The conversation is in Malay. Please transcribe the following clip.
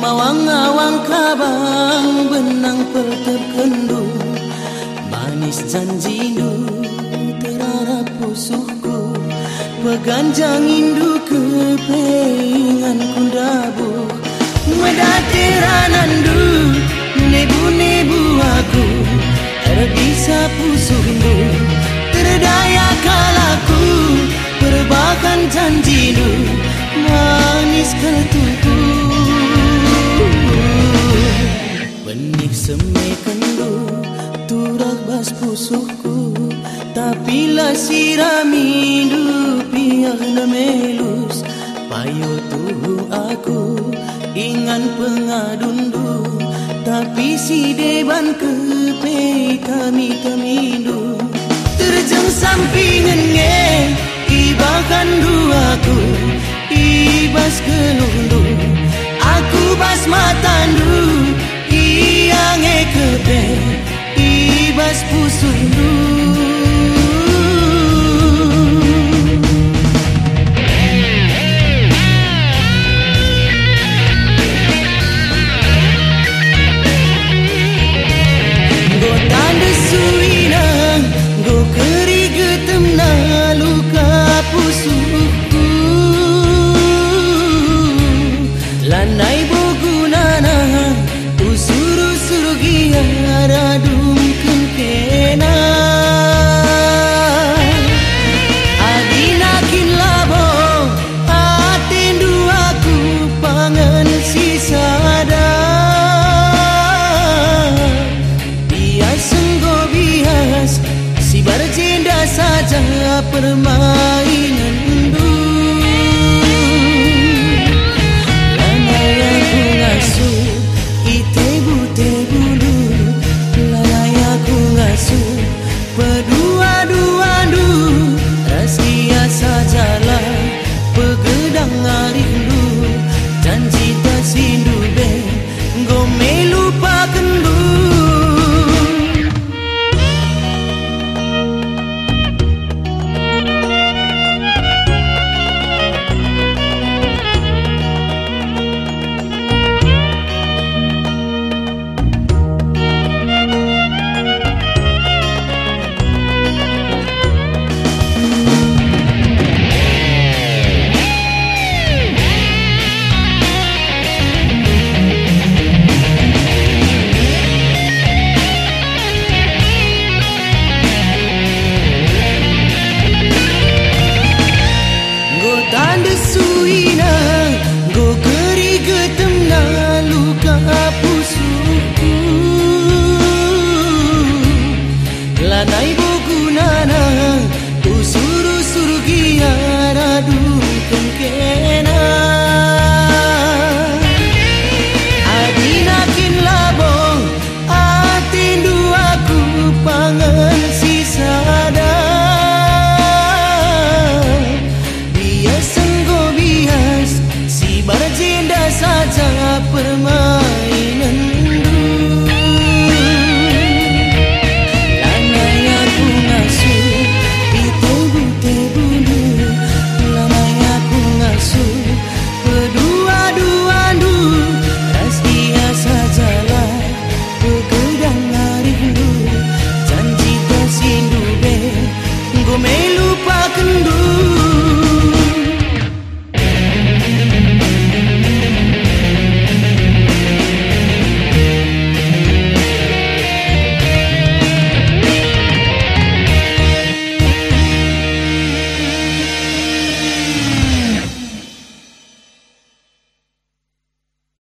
Mawang-awang kabang benang perterkendu Manis janji du terarap pusuhku Peganjang indu kepengan kundabu. Medatiran du nebu-nebu semai kendu turak bas pusuhku. Tapi lah sirami du piah melus Payo tuhu aku. Ingan pengadundu Tapi si deban kepe kami kemindu Terjang sampingan nge Ibakan duaku estás possuindo. Permainan saja permainan